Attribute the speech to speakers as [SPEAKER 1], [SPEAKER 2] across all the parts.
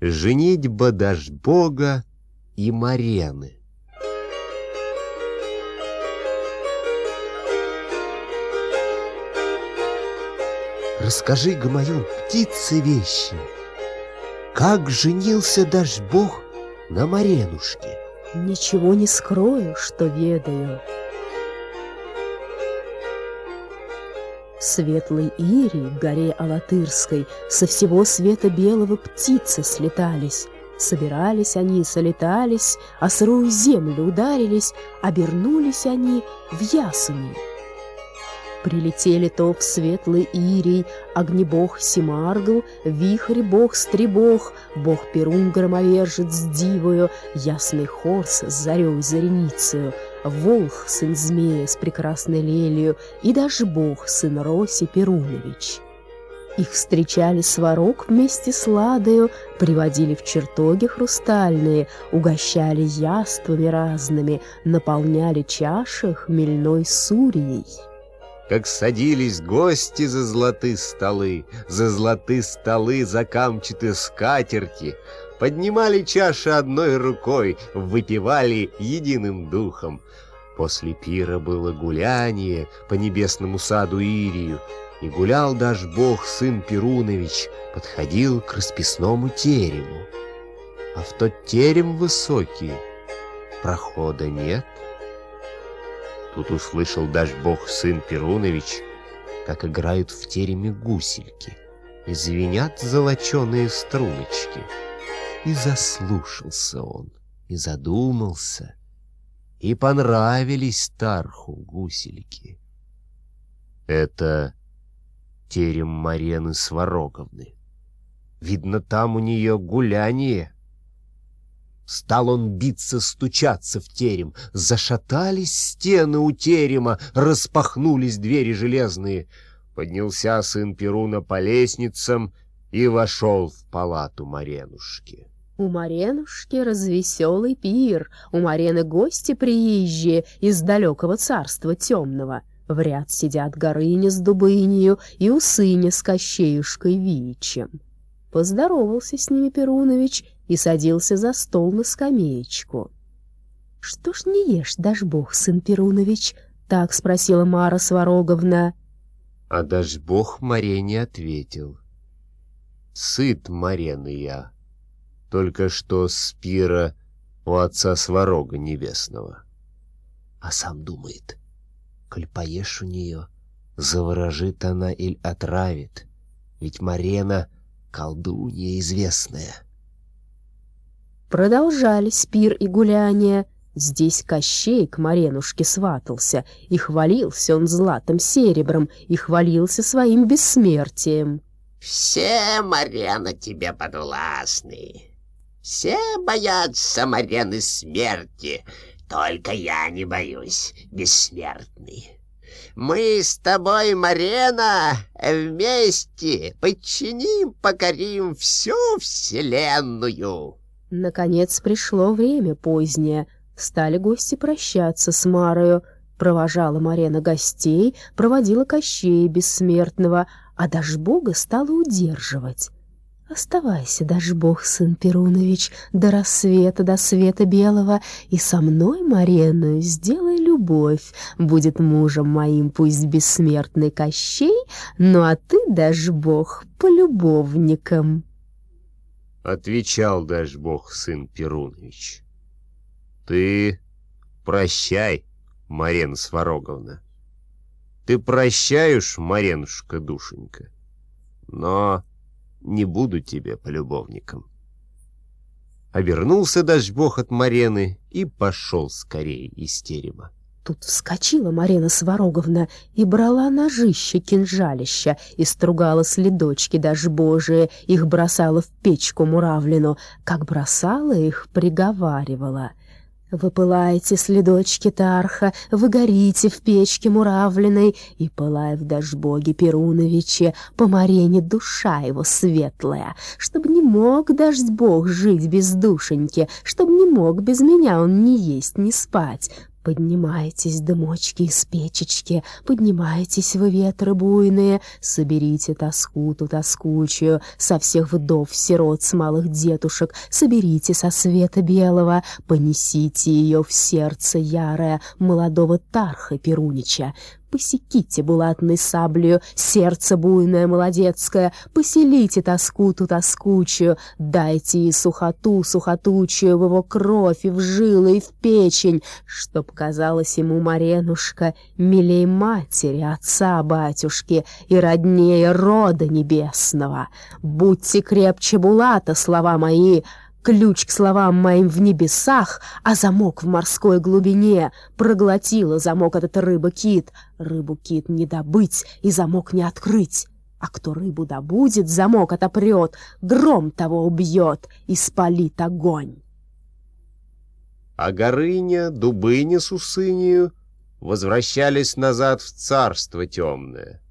[SPEAKER 1] Женитьба Дашбога и Марены. Расскажи, Гамаюн, птицы вещи, как женился Дашбог на Маренушке?
[SPEAKER 2] Ничего не скрою, что ведаю. Светлой Ирии в горе Алатырской со всего света белого птицы слетались. Собирались они, солетались, а сырую землю ударились, обернулись они в ясуни. Прилетели топ светлый Ирий, огнебог Симаргл, вихрь бог Стребог, бог Перун громовержец дивою, ясный Хорс с зарей зареницею, Волх, сын змея с прекрасной лелью, и даже бог, сын Роси Перунович. Их встречали сварог вместе с ладою, приводили в чертоги хрустальные, угощали яствами разными, наполняли чаши хмельной сурией.
[SPEAKER 1] Как садились гости за золотые столы, За золотые столы, за камчатые скатерти, Поднимали чаши одной рукой, Выпивали единым духом. После пира было гуляние По небесному саду Ирию, И гулял даже бог сын Перунович, Подходил к расписному терему. А в тот терем высокий прохода нет. Тут услышал даже бог сын Перунович, как играют в тереме гусельки, и звенят золоченые струночки. И заслушался он, и задумался, и понравились Тарху гусельки. Это терем Марены Свароговны. Видно, там у нее гуляние. Стал он биться, стучаться в терем. Зашатались стены у терема, распахнулись двери железные. Поднялся сын Перуна по лестницам и вошел в палату Маренушки.
[SPEAKER 2] У Маренушки развеселый пир, у Марены гости приезжие из далекого царства темного. В ряд сидят горыня с дубынью и у сыня с кощеюшкой Вичем. Поздоровался с ними Перунович и садился за стол на скамеечку. — Что ж не ешь, дашь бог, сын Перунович? — так спросила Мара Свароговна.
[SPEAKER 1] А дашь бог Маре не ответил. Сыт, Марены, я. Только что с пира у отца Сварога Небесного. А сам думает, коль поешь у нее, заворожит она или отравит, ведь Марена — колдунья известная.
[SPEAKER 2] Продолжались пир и гуляния. Здесь Кощей к Маренушке сватался, и хвалился он златым серебром, и хвалился своим бессмертием.
[SPEAKER 3] «Все, Марена, тебе подвластны, все боятся Марены смерти, только я не боюсь, бессмертный». Мы с тобой, Марена, вместе подчиним, покорим всю вселенную.
[SPEAKER 2] Наконец пришло время позднее. Стали гости прощаться с Марою. Провожала Марена гостей, проводила Кощея Бессмертного, а даже Бога стала удерживать. Оставайся, даже Бог, сын Перунович, до рассвета, до света белого, и со мной, Марену, сделай любовь. Будет мужем моим пусть бессмертный Кощей, ну а ты, даже Бог, полюбовником.
[SPEAKER 1] Отвечал даже Бог, сын Перунович. Ты прощай, Марена Свароговна. Ты прощаешь, Маренушка, душенька, но не буду тебе полюбовником. Обернулся даже бог от Марены и пошел скорее из терема.
[SPEAKER 2] Тут вскочила Марина Свароговна и брала ножище, кинжалища, и стругала следочки даже божие, их бросала в печку муравлину, как бросала их, приговаривала — вы пылаете, следочки Тарха, вы горите в печке муравленной, и пылай в дожбоге Перуновиче, по марене душа его светлая, чтоб не мог дождь бог жить без душеньки, чтоб не мог без меня он ни есть, ни спать. Поднимайтесь, дымочки из печечки, поднимайтесь вы, ветры буйные, соберите тоску ту тоскучую со всех вдов, сирот, с малых детушек, соберите со света белого, понесите ее в сердце ярое молодого Тарха Перунича, Посеките булатной саблею сердце буйное молодецкое, Поселите тоску ту тоскучую, дайте ей сухоту сухотучую в его кровь и в жилы и в печень, Чтоб казалось ему Маренушка милей матери, отца, батюшки и роднее рода небесного. Будьте крепче булата, слова мои, — Ключ к словам моим в небесах, а замок в морской глубине. Проглотила замок этот рыба-кит. Рыбу-кит не добыть и замок не открыть. А кто рыбу добудет, замок отопрет, гром того убьет и спалит огонь.
[SPEAKER 1] А Горыня, Дубыня с Усынью возвращались назад в царство темное.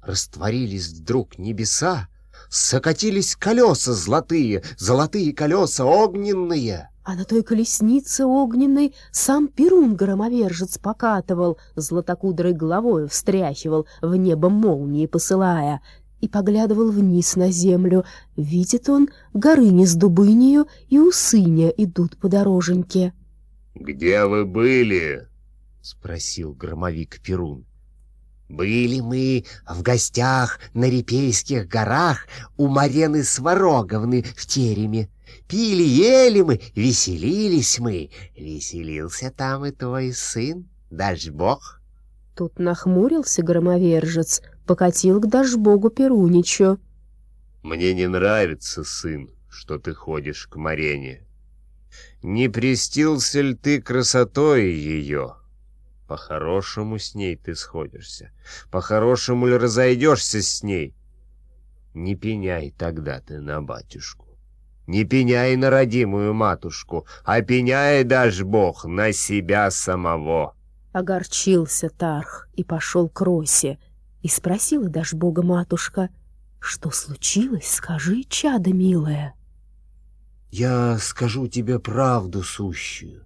[SPEAKER 1] Растворились вдруг небеса, Сокатились колеса золотые, золотые колеса огненные.
[SPEAKER 2] А на той колеснице огненной сам Перун громовержец покатывал, златокудрой головою встряхивал, в небо молнии посылая, и поглядывал вниз на землю. Видит он, горыни с дубынею и усыня идут по дороженьке.
[SPEAKER 1] — Где вы были? — спросил громовик Перун.
[SPEAKER 3] Были мы в гостях на Репейских горах у Марены Свароговны в тереме. Пили, ели мы, веселились мы. Веселился там и твой сын, Дашбог.
[SPEAKER 2] Тут нахмурился громовержец, покатил к Дашбогу Перуничу.
[SPEAKER 1] Мне не нравится, сын, что ты ходишь к Марене. Не престился ли ты красотой ее? По-хорошему с ней ты сходишься. По-хорошему ли разойдешься с ней? Не пеняй тогда ты на батюшку. Не пеняй на родимую матушку, а пеняй, дашь Бог, на себя самого.
[SPEAKER 2] Огорчился Тарх и пошел к Росе. И спросила дашь Бога матушка, что случилось, скажи, чадо милое.
[SPEAKER 1] Я скажу тебе правду сущую.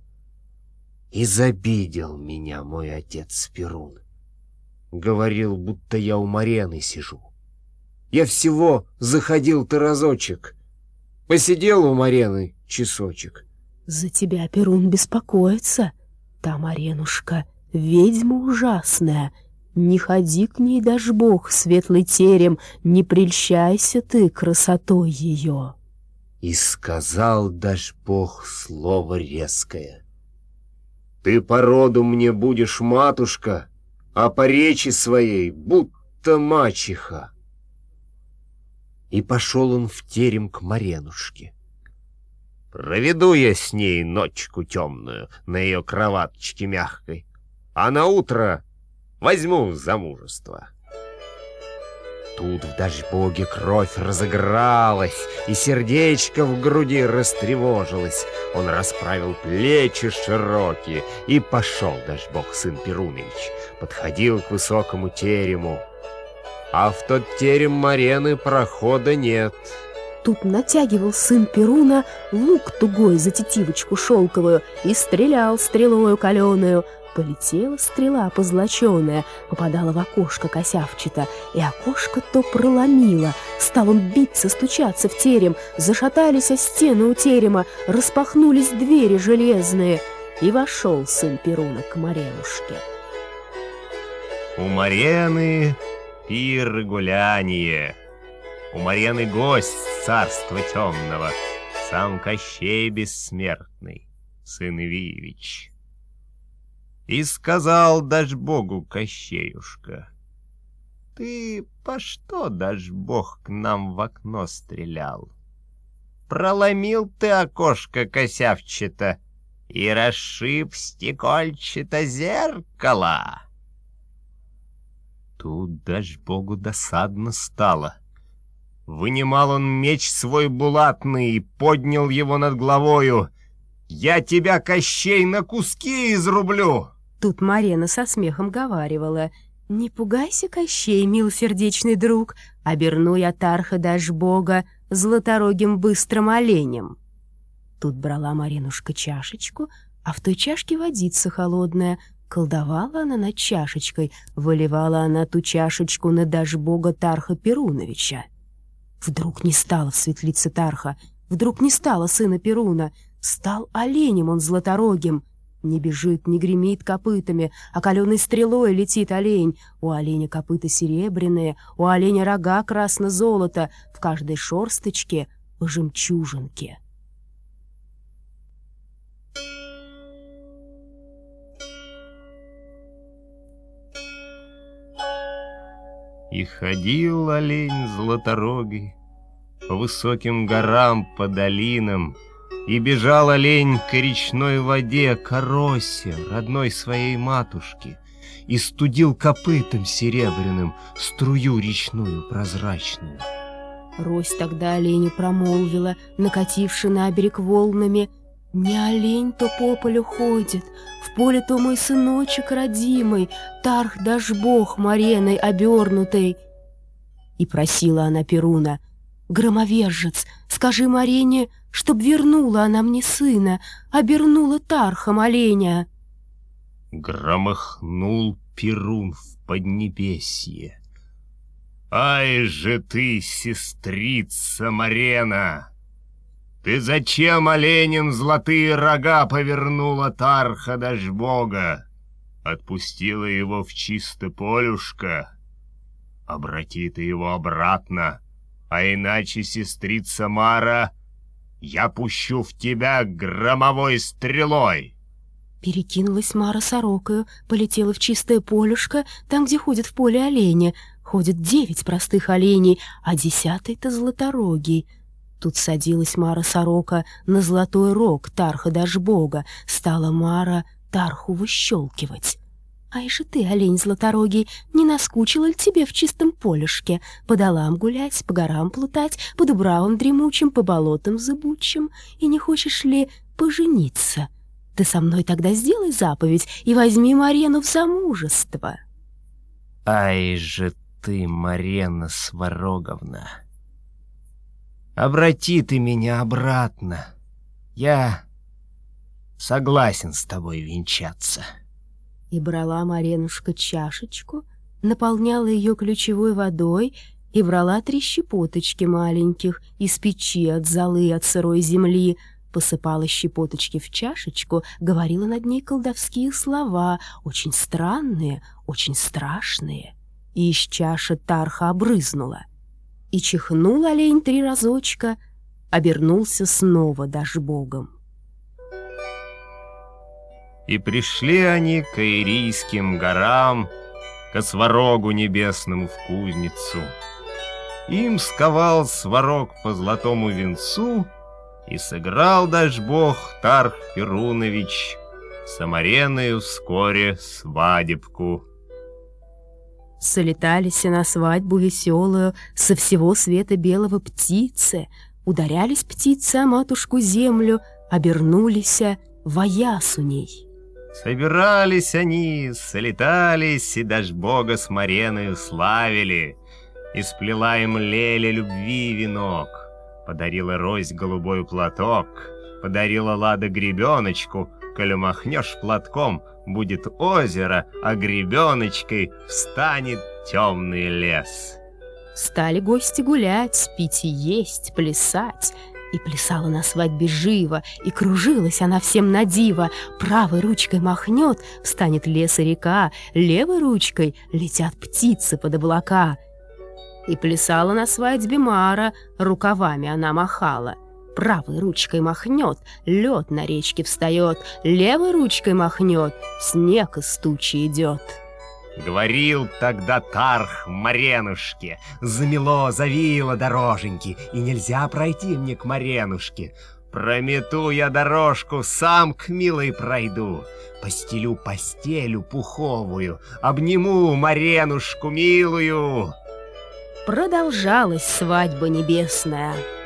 [SPEAKER 1] Изобидел меня мой отец Перун. Говорил, будто я у Марены сижу. Я всего заходил-то разочек. Посидел у Марены часочек.
[SPEAKER 2] За тебя Перун беспокоится. Та Маренушка ведьма ужасная. Не ходи к ней, даже бог, светлый терем, не прельщайся ты красотой ее.
[SPEAKER 1] И сказал, даже бог, слово резкое — ты по роду мне будешь матушка, а по речи своей будто мачеха. И пошел он в терем к Маренушке. Проведу я с ней ночку темную на ее кроваточке мягкой, а на утро возьму замужество. Тут в дашбоге кровь разыгралась, и сердечко в груди растревожилось. Он расправил плечи широкие, и пошел дашбог сын Перунович. Подходил к высокому терему. А в тот терем Марены прохода нет.
[SPEAKER 2] Тут натягивал сын Перуна лук тугой за тетивочку шелковую и стрелял стрелою каленую — Полетела стрела позлоченная, попадала в окошко косявчато, и окошко то проломило. Стал он биться, стучаться в терем, зашатались о стену у терема, распахнулись двери железные, и вошел сын Перуна к Маренушке.
[SPEAKER 1] У Марены пир гуляние, у Марены гость царства темного, сам Кощей бессмертный, сын Ивиевич. И сказал дашь Богу Кощеюшка, Ты по что, дашь Бог, к нам в окно стрелял? Проломил ты окошко косявчато И расшиб стекольчато зеркало. Тут дашь Богу досадно стало. Вынимал он меч свой булатный и поднял его над головою. «Я тебя, Кощей, на куски изрублю!»
[SPEAKER 2] Тут Марена со смехом говаривала. «Не пугайся, Кощей, милосердечный друг, оберну я Тарха дашь Бога златорогим быстрым оленем». Тут брала Маринушка чашечку, а в той чашке водица холодная. Колдовала она над чашечкой, выливала она ту чашечку на бога Тарха Перуновича. Вдруг не стало в светлице Тарха, вдруг не стало сына Перуна, стал оленем он златорогим. Не бежит, не гремит копытами, а каленой стрелой летит олень. У оленя копыта серебряные, у оленя рога красно-золото, в каждой шорсточке — жемчужинке.
[SPEAKER 1] И ходил олень златорогий По высоким горам, по долинам, И бежал олень к речной воде, К Оросе, родной своей матушке, И студил копытом серебряным Струю речную прозрачную.
[SPEAKER 2] Рось тогда оленю промолвила, накативши на берег волнами — не олень то по полю ходит, в поле то мой сыночек родимый, Тарх дашь бог мареной обернутой. И просила она Перуна, громовержец, скажи Марене, чтоб вернула она мне сына, обернула Тархом оленя.
[SPEAKER 1] Громыхнул Перун в поднебесье. Ай же ты, сестрица Марена! Ты зачем оленем золотые рога повернула Тарха Дашбога? Отпустила его в чисто полюшко? Обрати ты его обратно, а иначе, сестрица Мара, я пущу в тебя громовой стрелой.
[SPEAKER 2] Перекинулась Мара сорокою, полетела в чистое полюшко, там, где ходят в поле олени. Ходят девять простых оленей, а десятый-то золоторогий — Тут садилась Мара Сорока на золотой рог Тарха Дашбога, стала Мара Тарху выщелкивать. «Ай же ты, олень златорогий, не наскучила ли тебе в чистом полюшке? По долам гулять, по горам плутать, по дубравам дремучим, по болотам зыбучим? И не хочешь ли пожениться? Ты со мной тогда сделай заповедь и возьми Марену в замужество».
[SPEAKER 1] «Ай же ты, Марена Свароговна!» Обрати ты меня обратно. Я согласен с тобой венчаться.
[SPEAKER 2] И брала Маренушка чашечку, наполняла ее ключевой водой и брала три щепоточки маленьких из печи от золы от сырой земли, посыпала щепоточки в чашечку, говорила над ней колдовские слова, очень странные, очень страшные. И из чаши Тарха обрызнула. И чихнул олень три разочка, обернулся снова богом.
[SPEAKER 1] И пришли они к Аирийским горам, К сварогу небесному в кузницу. Им сковал сварог по золотому венцу, И сыграл бог Тарх Перунович Самареною вскоре свадебку.
[SPEAKER 2] Солетались на свадьбу веселую Со всего света белого птицы, Ударялись птицы о матушку землю, Обернулись воясуней.
[SPEAKER 1] Собирались они, солетались, И даже бога с Мареною славили, И сплела им Леля любви венок, Подарила Рось голубой платок, Подарила Лада гребеночку, Коли махнешь платком, будет озеро, а гребеночкой встанет темный лес.
[SPEAKER 2] Стали гости гулять, пить и есть, плясать. И плясала на свадьбе живо, и кружилась она всем на диво. Правой ручкой махнет, встанет лес и река, левой ручкой летят птицы под облака. И плясала на свадьбе Мара, рукавами она махала — Правой ручкой махнет, лед на речке встает, левой ручкой махнет, снег из тучи идет.
[SPEAKER 1] Говорил тогда Тарх Маренушке, замело, завило дороженьки, и нельзя пройти мне к Маренушке. Промету я дорожку, сам к милой пройду, постелю постелю пуховую, обниму Маренушку милую.
[SPEAKER 2] Продолжалась свадьба небесная —